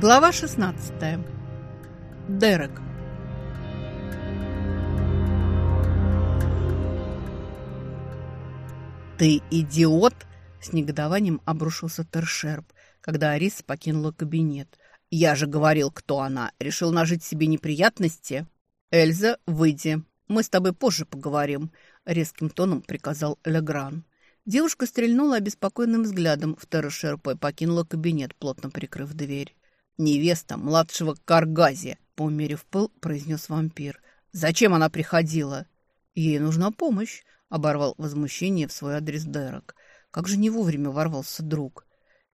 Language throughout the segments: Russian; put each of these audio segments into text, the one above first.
Глава 16. Дерек. «Ты идиот!» – с негодованием обрушился Тершерп, когда Арис покинула кабинет. «Я же говорил, кто она. Решил нажить себе неприятности?» «Эльза, выйди. Мы с тобой позже поговорим», – резким тоном приказал Легран. Девушка стрельнула обеспокоенным взглядом в Тершерпа и покинула кабинет, плотно прикрыв дверь. «Невеста младшего Каргази», — поумерив пыл, произнес вампир. «Зачем она приходила?» «Ей нужна помощь», — оборвал возмущение в свой адрес Дерек. «Как же не вовремя ворвался друг?»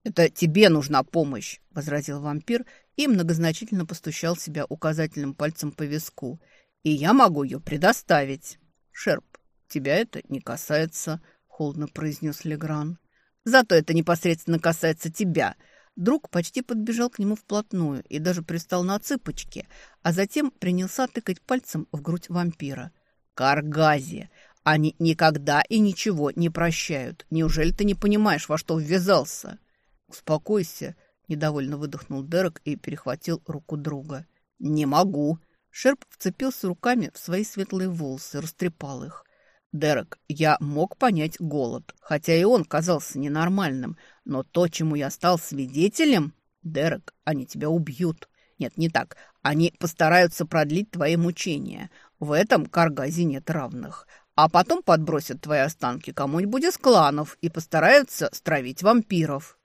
«Это тебе нужна помощь», — возразил вампир и многозначительно постучал себя указательным пальцем по виску. «И я могу ее предоставить». «Шерп, тебя это не касается», — холодно произнес Легран. «Зато это непосредственно касается тебя», Друг почти подбежал к нему вплотную и даже пристал на цыпочки, а затем принялся тыкать пальцем в грудь вампира. «Каргази! Они никогда и ничего не прощают. Неужели ты не понимаешь, во что ввязался?» «Успокойся», — недовольно выдохнул Дерек и перехватил руку друга. «Не могу». Шерп вцепился руками в свои светлые волосы, растрепал их. Дерек, я мог понять голод, хотя и он казался ненормальным, но то, чему я стал свидетелем... Дерек, они тебя убьют. Нет, не так. Они постараются продлить твои мучения. В этом Каргазе нет равных. А потом подбросят твои останки кому-нибудь из кланов и постараются стравить вампиров.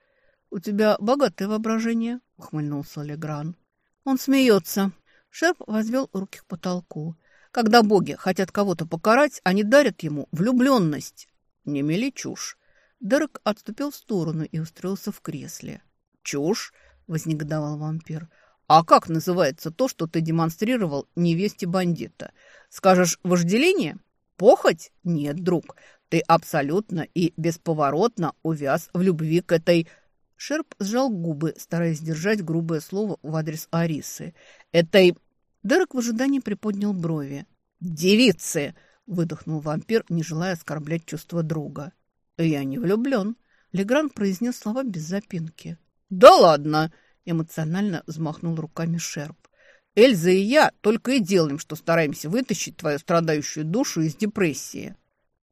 «У тебя богатое воображение», — ухмыльнулся Легран. Он смеется. Шерп возвел руки к потолку. Когда боги хотят кого-то покарать, они дарят ему влюбленность. Не мели чушь. Дерек отступил в сторону и устроился в кресле. «Чушь?» – вознегодовал вампир. «А как называется то, что ты демонстрировал невесте бандита? Скажешь, вожделение? Похоть? Нет, друг. Ты абсолютно и бесповоротно увяз в любви к этой...» Шерп сжал губы, стараясь сдержать грубое слово в адрес Арисы. «Этой Дерек в ожидании приподнял брови. «Девицы!» – выдохнул вампир, не желая оскорблять чувства друга. «Я не влюблен», – Легран произнес слова без запинки. «Да ладно!» – эмоционально взмахнул руками Шерп. «Эльза и я только и делаем, что стараемся вытащить твою страдающую душу из депрессии».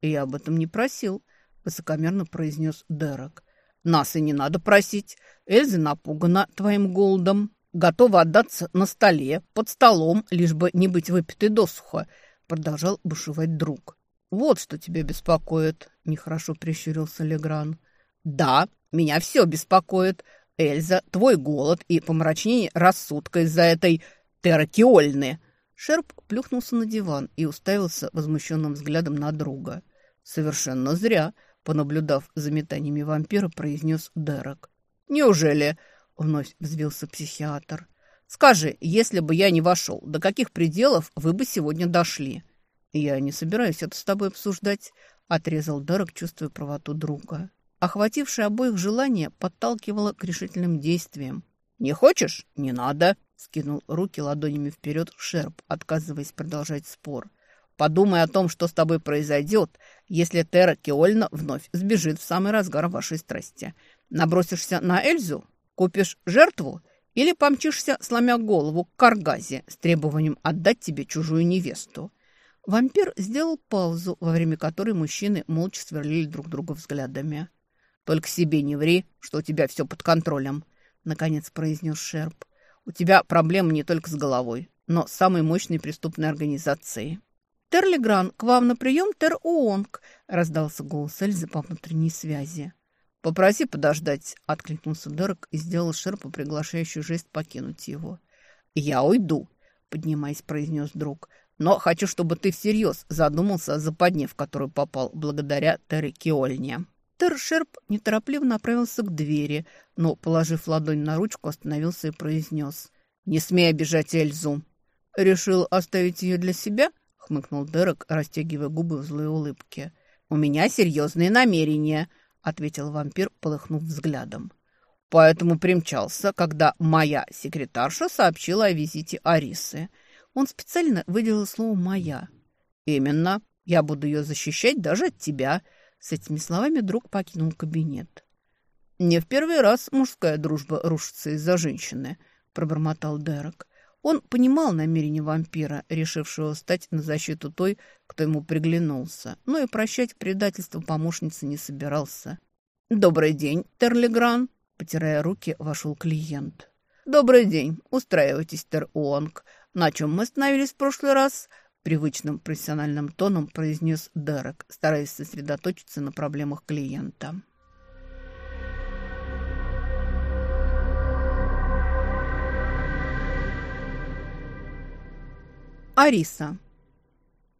«Я об этом не просил», – высокомерно произнес Дерек. «Нас и не надо просить. Эльза напугана твоим голодом» готова отдаться на столе, под столом, лишь бы не быть выпитой досуха», — продолжал бушевать друг. «Вот что тебя беспокоит», — нехорошо прищурился Легран. «Да, меня все беспокоит. Эльза, твой голод и помрачнение рассудка из-за этой терракиольны». Шерп плюхнулся на диван и уставился возмущенным взглядом на друга. «Совершенно зря», — понаблюдав за метаниями вампира, произнес Дерек. «Неужели?» Вновь взвился психиатр. «Скажи, если бы я не вошел, до каких пределов вы бы сегодня дошли?» «Я не собираюсь это с тобой обсуждать», — отрезал Дерек, чувствуя правоту друга. Охватившее обоих желание подталкивало к решительным действиям. «Не хочешь? Не надо!» — скинул руки ладонями вперед Шерп, отказываясь продолжать спор. «Подумай о том, что с тобой произойдет, если Тера Кеольна вновь сбежит в самый разгар вашей страсти. Набросишься на Эльзу? Купишь жертву или помчишься, сломя голову, к Каргазе с требованием отдать тебе чужую невесту?» Вампир сделал паузу, во время которой мужчины молча сверлили друг друга взглядами. «Только себе не ври, что у тебя все под контролем», — наконец произнес Шерп. «У тебя проблемы не только с головой, но с самой мощной преступной организацией». «Терлигран, к вам на прием Тер-Уонг», — раздался голос Эльзы по внутренней связи. «Попроси подождать», — откликнулся Дерек и сделал Шерпу приглашающий жест покинуть его. «Я уйду», — поднимаясь, произнес друг. «Но хочу, чтобы ты всерьез задумался о западне, в которую попал благодаря Терри Киольне». Тер Шерп неторопливо направился к двери, но, положив ладонь на ручку, остановился и произнес. «Не смей обижать Эльзу». «Решил оставить ее для себя?» — хмыкнул Дерек, растягивая губы в злой улыбке. «У меня серьезные намерения», — ответил вампир, полыхнув взглядом. «Поэтому примчался, когда моя секретарша сообщила о визите Арисы. Он специально выделил слово «моя». «Именно. Я буду ее защищать даже от тебя». С этими словами друг покинул кабинет. «Не в первый раз мужская дружба рушится из-за женщины», – пробормотал Дерек. Он понимал намерение вампира, решившего стать на защиту той, кто ему приглянулся, но и прощать предательство помощницы не собирался. «Добрый день, Терлигран!» – потирая руки, вошел клиент. «Добрый день. Устраивайтесь, Тер Уонг. На чем мы остановились в прошлый раз?» Привычным профессиональным тоном произнес Дерек, стараясь сосредоточиться на проблемах клиента. Ариса.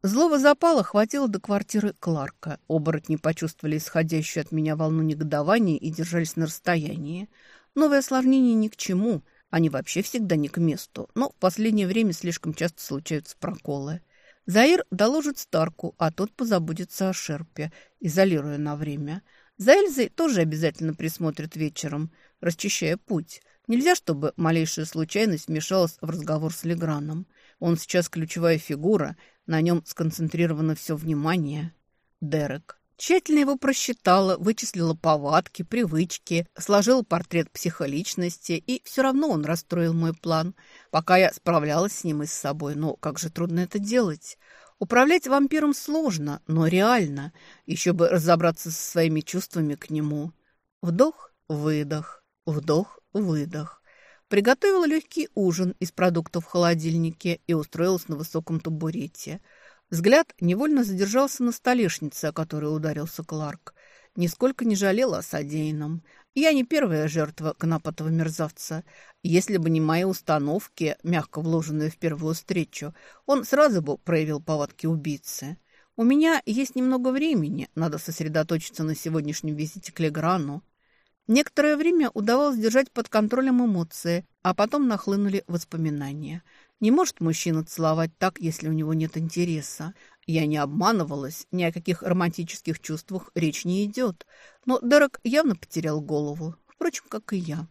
Злого запала хватило до квартиры Кларка. Оборотни почувствовали исходящую от меня волну негодования и держались на расстоянии. Новые осложнения ни к чему, они вообще всегда не к месту, но в последнее время слишком часто случаются проколы. Заир доложит Старку, а тот позаботится о Шерпе, изолируя на время. За Эльзой тоже обязательно присмотрит вечером, расчищая путь. Нельзя, чтобы малейшая случайность вмешалась в разговор с Леграном. Он сейчас ключевая фигура, на нем сконцентрировано все внимание. Дерек. Тщательно его просчитала, вычислила повадки, привычки, сложила портрет психоличности, и все равно он расстроил мой план. Пока я справлялась с ним и с собой, но как же трудно это делать. Управлять вампиром сложно, но реально. Еще бы разобраться со своими чувствами к нему. Вдох, выдох, вдох, выдох. Приготовила легкий ужин из продуктов в холодильнике и устроилась на высоком табурете. Взгляд невольно задержался на столешнице, о которой ударился Кларк. Нисколько не жалела о содеянном. Я не первая жертва конопатого мерзавца. Если бы не мои установки, мягко вложенные в первую встречу, он сразу бы проявил повадки убийцы. У меня есть немного времени, надо сосредоточиться на сегодняшнем визите к Леграну. Некоторое время удавалось держать под контролем эмоции, а потом нахлынули воспоминания. Не может мужчина целовать так, если у него нет интереса. Я не обманывалась, ни о каких романтических чувствах речь не идет. Но Дерек явно потерял голову, впрочем, как и я.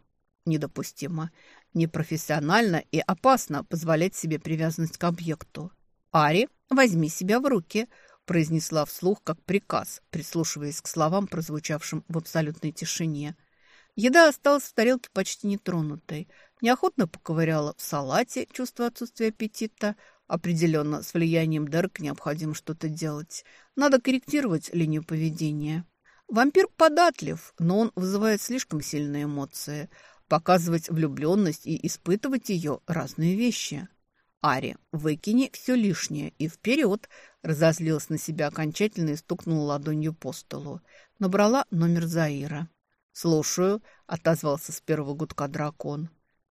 Недопустимо, непрофессионально и опасно позволять себе привязанность к объекту. «Ари, возьми себя в руки», произнесла вслух как приказ, прислушиваясь к словам, прозвучавшим в абсолютной тишине – Еда осталась в тарелке почти нетронутой. Неохотно поковыряла в салате, чувство отсутствия аппетита. Определенно, с влиянием Дерек необходимо что-то делать. Надо корректировать линию поведения. Вампир податлив, но он вызывает слишком сильные эмоции. Показывать влюбленность и испытывать ее – разные вещи. Ари, выкини все лишнее и вперед, разозлилась на себя окончательно и стукнула ладонью по столу. Набрала номер Заира. «Слушаю», — отозвался с первого гудка дракон.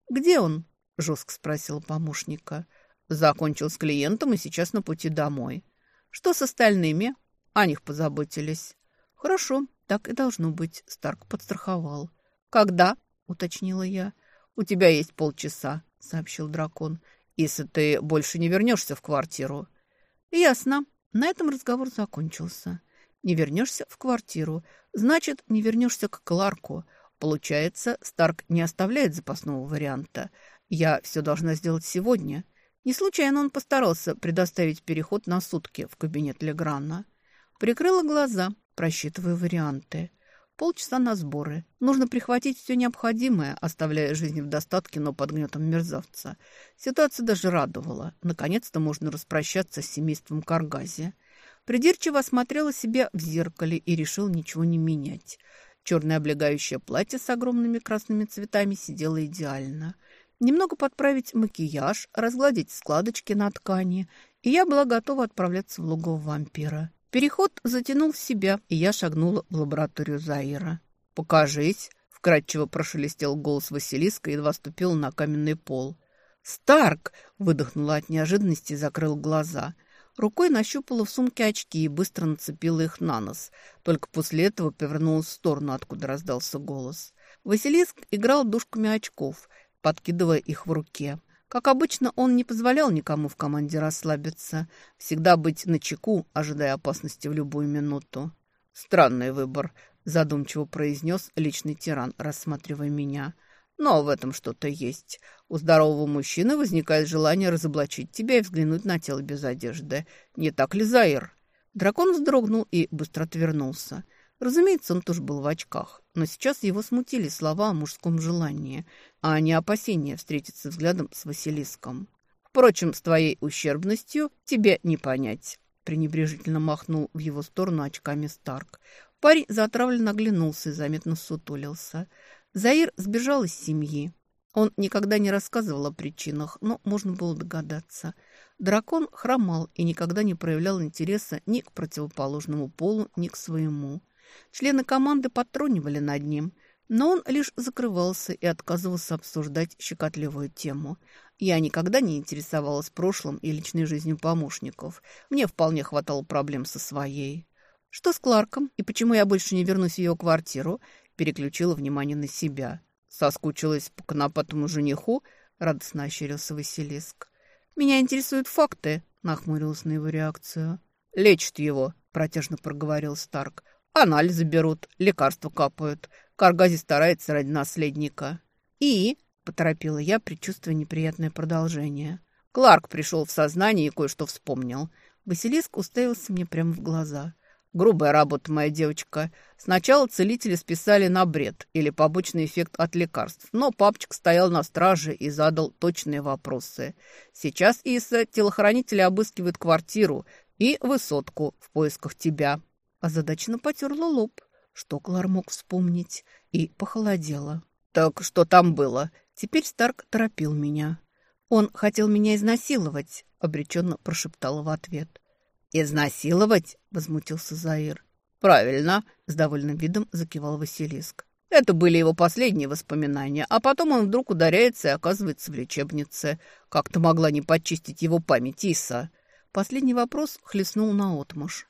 «Где он?» — жестко спросил помощника. «Закончил с клиентом и сейчас на пути домой». «Что с остальными?» «О них позаботились». «Хорошо, так и должно быть», — Старк подстраховал. «Когда?» — уточнила я. «У тебя есть полчаса», — сообщил дракон, «если ты больше не вернешься в квартиру». «Ясно». На этом разговор закончился. Не вернешься в квартиру, значит, не вернешься к Кларку. Получается, Старк не оставляет запасного варианта. Я все должна сделать сегодня. Не случайно он постарался предоставить переход на сутки в кабинет Леграна. Прикрыла глаза, просчитывая варианты. Полчаса на сборы. Нужно прихватить все необходимое, оставляя жизнь в достатке, но под гнетом мерзавца. Ситуация даже радовала. Наконец-то можно распрощаться с семейством Каргази. Придирчиво осмотрела себя в зеркале и решил ничего не менять. Черное облегающее платье с огромными красными цветами сидело идеально. Немного подправить макияж, разгладить складочки на ткани, и я была готова отправляться в логово вампира. Переход затянул в себя, и я шагнула в лабораторию Заира. «Покажись!» — вкратчиво прошелестел голос Василиска, едва ступил на каменный пол. «Старк!» — выдохнула от неожиданности и закрыл глаза — Рукой нащупала в сумке очки и быстро нацепила их на нос. Только после этого повернулась в сторону, откуда раздался голос. Василиск играл дужками очков, подкидывая их в руке. Как обычно, он не позволял никому в команде расслабиться. Всегда быть начеку, ожидая опасности в любую минуту. «Странный выбор», – задумчиво произнес личный тиран, рассматривая меня – но в этом что-то есть. У здорового мужчины возникает желание разоблачить тебя и взглянуть на тело без одежды. Не так ли, Заир?» Дракон вздрогнул и быстро отвернулся. Разумеется, он тоже был в очках. но сейчас его смутили слова о мужском желании, а не опасения встретиться взглядом с Василиском. «Впрочем, с твоей ущербностью тебе не понять», – пренебрежительно махнул в его сторону очками Старк. Парень затравленно оглянулся и заметно сутулился. Заир сбежал из семьи. Он никогда не рассказывал о причинах, но можно было догадаться. Дракон хромал и никогда не проявлял интереса ни к противоположному полу, ни к своему. Члены команды подтрунивали над ним, но он лишь закрывался и отказывался обсуждать щекотливую тему. Я никогда не интересовалась прошлым и личной жизнью помощников. Мне вполне хватало проблем со своей. Что с Кларком и почему я больше не вернусь в ее квартиру, переключила внимание на себя. Соскучилась по конопатому жениху, радостно ощерился Василиск. «Меня интересуют факты», — нахмурилась на его реакцию. «Лечат его», — протяжно проговорил Старк. Анализы берут, лекарства капают. Каргази старается ради наследника. И, поторопила я, предчувствуя неприятное продолжение. Кларк пришел в сознание и кое-что вспомнил. Василиск уставился мне прямо в глаза. Грубая работа, моя девочка. Сначала целители списали на бред или побочный эффект от лекарств, но папочка стоял на страже и задал точные вопросы. Сейчас Иса телохранители обыскивают квартиру и высотку в поисках тебя. Озадаченно потерла лоб. Что Клар мог вспомнить? И похолодела. «Так что там было?» Теперь Старк торопил меня. «Он хотел меня изнасиловать», — обреченно прошептала в ответ. «Изнасиловать?» — возмутился Заир. «Правильно», — с довольным видом закивал Василиск. Это были его последние воспоминания, а потом он вдруг ударяется и оказывается в лечебнице. Как-то могла не почистить его память Иса. Последний вопрос хлестнул наотмашь.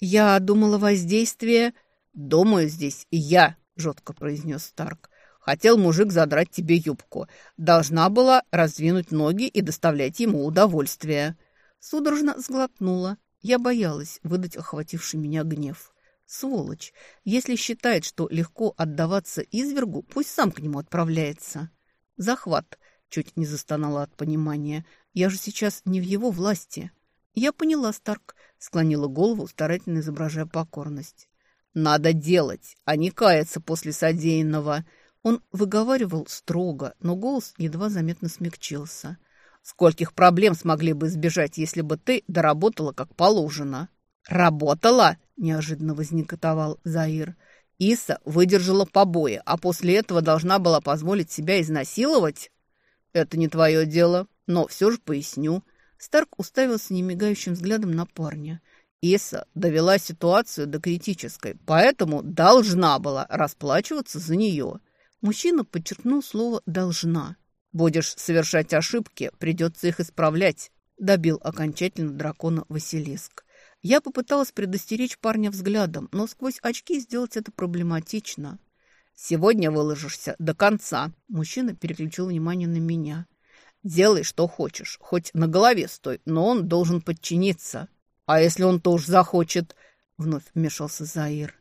«Я думала, воздействие...» «Думаю, здесь я», — жестко произнес Старк. «Хотел мужик задрать тебе юбку. Должна была раздвинуть ноги и доставлять ему удовольствие». Судорожно сглотнула. Я боялась выдать охвативший меня гнев. Сволочь! Если считает, что легко отдаваться извергу, пусть сам к нему отправляется. Захват. Чуть не застонала от понимания. Я же сейчас не в его власти. Я поняла, Старк, склонила голову, старательно изображая покорность. «Надо делать, а не каяться после содеянного». Он выговаривал строго, но голос едва заметно смягчился. «Скольких проблем смогли бы избежать, если бы ты доработала как положено?» «Работала?» – неожиданно возникотовал Заир. «Иса выдержала побои, а после этого должна была позволить себя изнасиловать?» «Это не твое дело, но все же поясню. Старк уставился немигающим взглядом на парня. Иса довела ситуацию до критической, поэтому должна была расплачиваться за нее. Мужчина подчеркнул слово «должна». «Будешь совершать ошибки, придется их исправлять», – добил окончательно дракона Василиск. Я попыталась предостеречь парня взглядом, но сквозь очки сделать это проблематично. «Сегодня выложишься до конца», – мужчина переключил внимание на меня. Делай, что хочешь, хоть на голове стой, но он должен подчиниться. А если он тоже захочет?» Вновь вмешался Заир.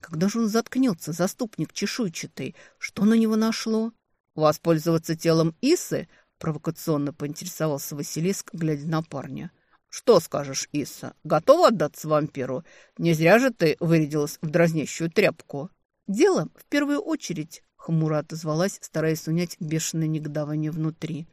«Когда же он заткнется, заступник чешуйчатый? Что на него нашло?» «Воспользоваться телом Исы?» Провокационно поинтересовался Василиск, глядя на парня. «Что скажешь, Иса? Готова отдаться вампиру? Не зря же ты вырядилась в дразнящую тряпку». «Дело в первую очередь», — хмуро отозвалась, стараясь унять бешеное негодование внутри.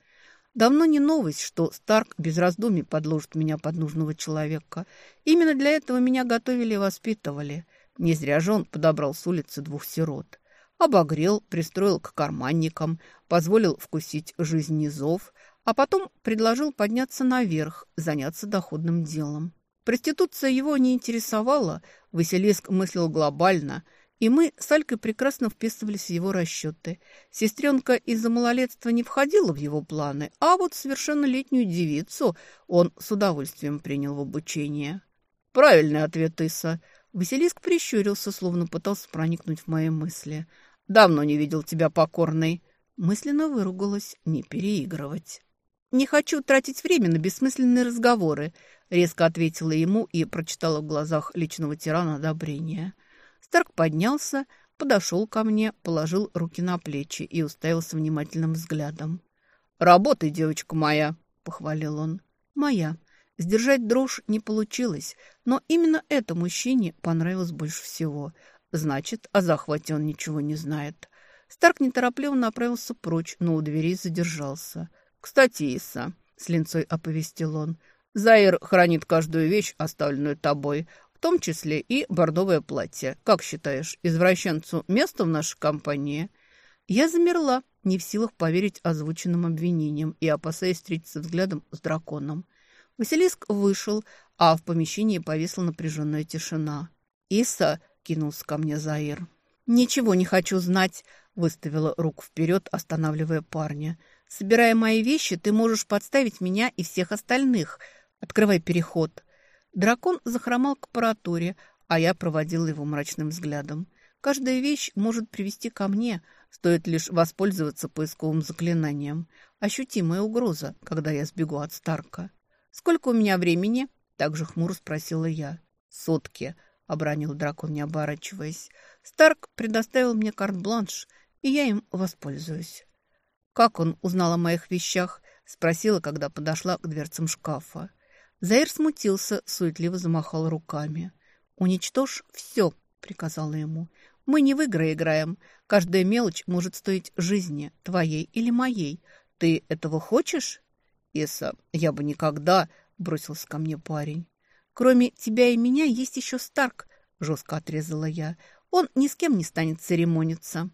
Давно не новость, что Старк без раздумий подложит меня под нужного человека. Именно для этого меня готовили и воспитывали. Не зря же он подобрал с улицы двух сирот. Обогрел, пристроил к карманникам, позволил вкусить жизнь низов, а потом предложил подняться наверх, заняться доходным делом. Проституция его не интересовала, Василиск мыслил глобально – и мы с Алькой прекрасно вписывались в его расчеты. Сестренка из-за малолетства не входила в его планы, а вот совершеннолетнюю девицу он с удовольствием принял в обучение. Правильный ответ, Иса. Василиск прищурился, словно пытался проникнуть в мои мысли. «Давно не видел тебя покорной». Мысленно выругалась не переигрывать. «Не хочу тратить время на бессмысленные разговоры», — резко ответила ему и прочитала в глазах личного тирана одобрение. Старк поднялся, подошел ко мне, положил руки на плечи и уставился внимательным взглядом. «Работай, девочка моя!» – похвалил он. «Моя». Сдержать дрожь не получилось, но именно это мужчине понравилось больше всего. Значит, о захвате он ничего не знает. Старк неторопливо направился прочь, но у двери задержался. «Кстати, Иса», — с линцой оповестил он, — «Заир хранит каждую вещь, оставленную тобой, в том числе и бордовое платье. Как считаешь, извращенцу место в нашей компании?» Я замерла, не в силах поверить озвученным обвинениям и опасаясь встретиться взглядом с драконом. Василиск вышел, а в помещении повисла напряженная тишина. «Иса!» — кинулся ко мне Заир. «Ничего не хочу знать!» — выставила руку вперед, останавливая парня. «Собирая мои вещи, ты можешь подставить меня и всех остальных. Открывай переход!» Дракон захромал к аппаратуре, а я проводила его мрачным взглядом. Каждая вещь может привести ко мне, стоит лишь воспользоваться поисковым заклинанием. Ощутимая угроза, когда я сбегу от Старка. «Сколько у меня времени?» – также хмуро спросила я. «Сутки», – обронил дракон, не оборачиваясь. «Старк предоставил мне карт-бланш, и я им воспользуюсь». «Как он узнал о моих вещах?» – спросила, когда подошла к дверцам шкафа. Заир смутился, суетливо замахал руками. «Уничтожь все», — приказала ему. «Мы не в игры играем. Каждая мелочь может стоить жизни, твоей или моей. Ты этого хочешь?» «Иса, я бы никогда...» — бросился ко мне парень. «Кроме тебя и меня есть еще Старк», — жестко отрезала я. «Он ни с кем не станет церемониться».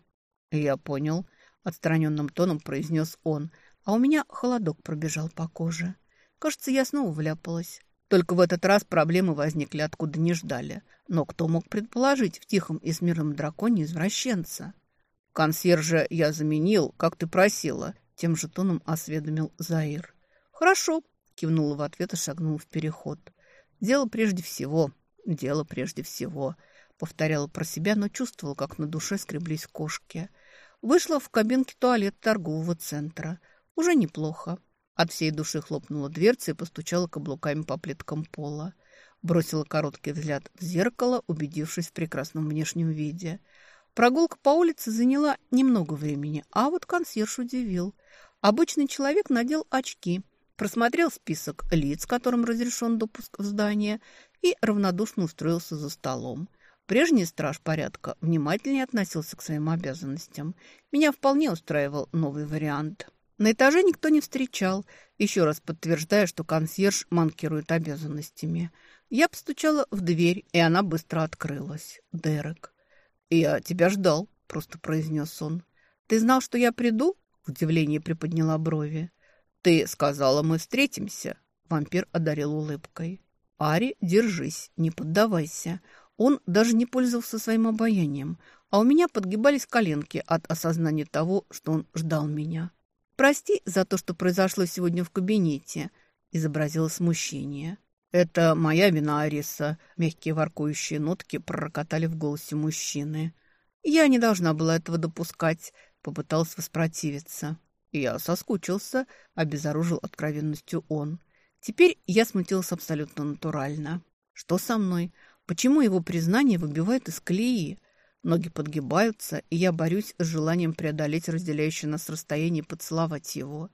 «Я понял», — отстраненным тоном произнес он, а у меня холодок пробежал по коже. Кажется, я снова вляпалась. Только в этот раз проблемы возникли откуда не ждали. Но кто мог предположить в тихом и смирном драконе извращенца? «Консьержа я заменил, как ты просила», — тем же тоном осведомил Заир. «Хорошо», — кивнула в ответ и шагнула в переход. «Дело прежде всего, дело прежде всего», — повторяла про себя, но чувствовала, как на душе скреблись кошки. Вышла в кабинке туалет торгового центра. Уже неплохо. От всей души хлопнула дверца и постучала каблуками по плиткам пола. Бросила короткий взгляд в зеркало, убедившись в прекрасном внешнем виде. Прогулка по улице заняла немного времени, а вот консьерж удивил. Обычный человек надел очки, просмотрел список лиц, которым разрешен допуск в здание, и равнодушно устроился за столом. Прежний страж порядка внимательнее относился к своим обязанностям. Меня вполне устраивал новый вариант. На этаже никто не встречал, еще раз подтверждая, что консьерж манкирует обязанностями. Я постучала в дверь, и она быстро открылась. Дерек. «Я тебя ждал», — просто произнес он. «Ты знал, что я приду?» — в удивлении приподняла брови. «Ты сказала, мы встретимся», — вампир одарил улыбкой. «Ари, держись, не поддавайся». Он даже не пользовался своим обаянием, а у меня подгибались коленки от осознания того, что он ждал меня. «Прости за то, что произошло сегодня в кабинете», – изобразила смущение. «Это моя вина, Ариса», – мягкие воркующие нотки пророкотали в голосе мужчины. «Я не должна была этого допускать», – попытался воспротивиться. «Я соскучился», – обезоружил откровенностью он. Теперь я смутилась абсолютно натурально. «Что со мной? Почему его признание выбивает из колеи?» Ноги подгибаются, и я борюсь с желанием преодолеть разделяющее нас расстояние и поцеловать его.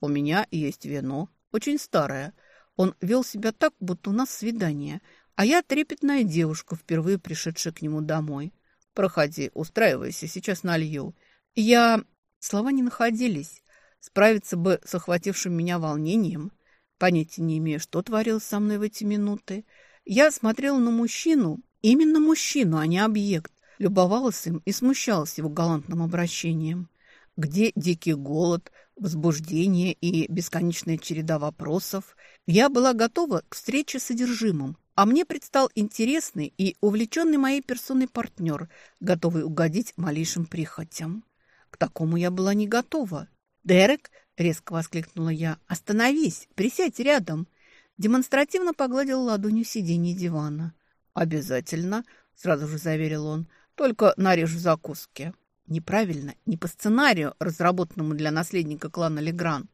У меня есть вино, очень старое. Он вел себя так, будто у нас свидание, а я трепетная девушка, впервые пришедшая к нему домой. Проходи, устраивайся, сейчас налью. Я... Слова не находились. Справиться бы с охватившим меня волнением. Понятия не имею, что творилось со мной в эти минуты. Я смотрела на мужчину, именно мужчину, а не объект, любовалась им и смущалась его галантным обращением. Где дикий голод, возбуждение и бесконечная череда вопросов? Я была готова к встрече с содержимым, а мне предстал интересный и увлеченный моей персоной партнер, готовый угодить малейшим прихотям. К такому я была не готова. «Дерек!» — резко воскликнула я. «Остановись! Присядь рядом!» Демонстративно погладил ладонью сиденье дивана. «Обязательно!» — сразу же заверил он. Только нарежу закуски. Неправильно, не по сценарию, разработанному для наследника клана Легран.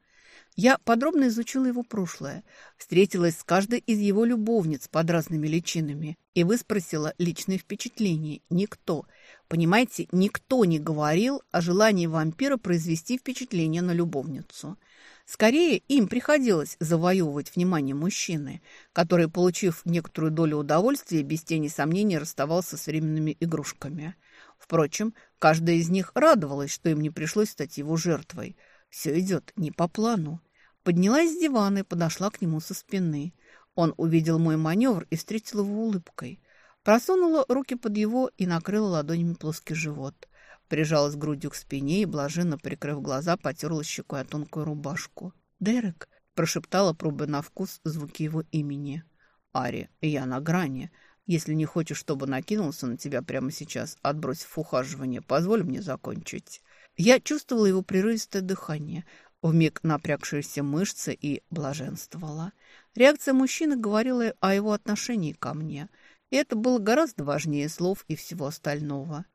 Я подробно изучила его прошлое, встретилась с каждой из его любовниц под разными личинами и выспросила личные впечатления. Никто, понимаете, никто не говорил о желании вампира произвести впечатление на любовницу. Скорее, им приходилось завоевывать внимание мужчины, который, получив некоторую долю удовольствия, без тени сомнений расставался с временными игрушками. Впрочем, каждая из них радовалась, что им не пришлось стать его жертвой. Все идет не по плану. Поднялась с дивана и подошла к нему со спины. Он увидел мой маневр и встретил его улыбкой. Просунула руки под его и накрыла ладонями плоский живот. Прижалась грудью к спине и, блаженно прикрыв глаза, потерла щекой о тонкую рубашку. «Дерек!» – прошептала, пробуя на вкус звуки его имени. «Ари, я на грани. Если не хочешь, чтобы накинулся на тебя прямо сейчас, отбросив ухаживание, позволь мне закончить». Я чувствовала его прерывистое дыхание, вмиг напрягшиеся мышцы и блаженствовала. Реакция мужчины говорила о его отношении ко мне, и это было гораздо важнее слов и всего остального.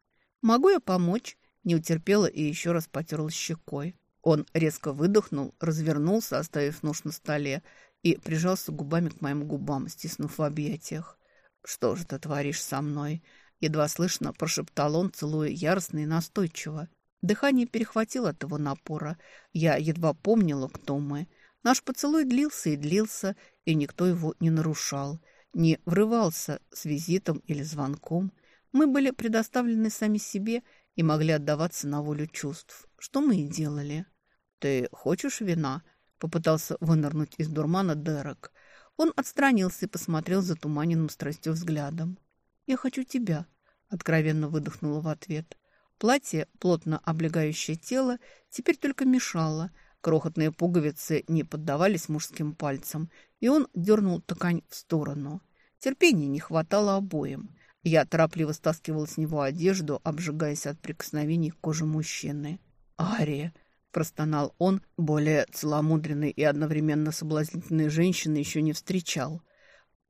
«Могу я помочь?» Не утерпела и еще раз потерла щекой. Он резко выдохнул, развернулся, оставив нож на столе, и прижался губами к моим губам, стиснув в объятиях. «Что же ты творишь со мной?» Едва слышно прошептал он, целуя яростно и настойчиво. Дыхание перехватило от его напора. Я едва помнила, кто мы. Наш поцелуй длился и длился, и никто его не нарушал, не врывался с визитом или звонком – мы были предоставлены сами себе и могли отдаваться на волю чувств, что мы и делали. «Ты хочешь вина?» – попытался вынырнуть из дурмана Дерек. Он отстранился и посмотрел затуманенным страстью взглядом. «Я хочу тебя», – откровенно выдохнула в ответ. Платье, плотно облегающее тело, теперь только мешало. Крохотные пуговицы не поддавались мужским пальцам, и он дернул ткань в сторону. Терпения не хватало обоим. Я торопливо стаскивала с него одежду, обжигаясь от прикосновений к коже мужчины. «Ария!» – простонал он, более целомудренной и одновременно соблазнительной женщины еще не встречал.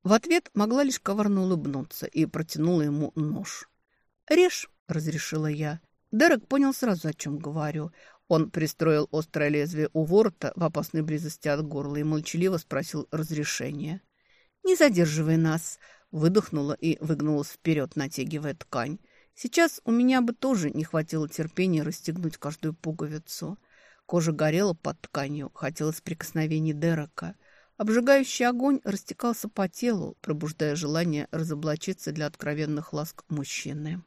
В ответ могла лишь коварно улыбнуться и протянула ему нож. «Режь!» – разрешила я. Дерек понял сразу, о чем говорю. Он пристроил острое лезвие у ворота в опасной близости от горла и молчаливо спросил разрешения. «Не задерживай нас!» Выдохнула и выгнулась вперед, натягивая ткань. Сейчас у меня бы тоже не хватило терпения расстегнуть каждую пуговицу. Кожа горела под тканью, хотелось прикосновений Дерека. Обжигающий огонь растекался по телу, пробуждая желание разоблачиться для откровенных ласк мужчины.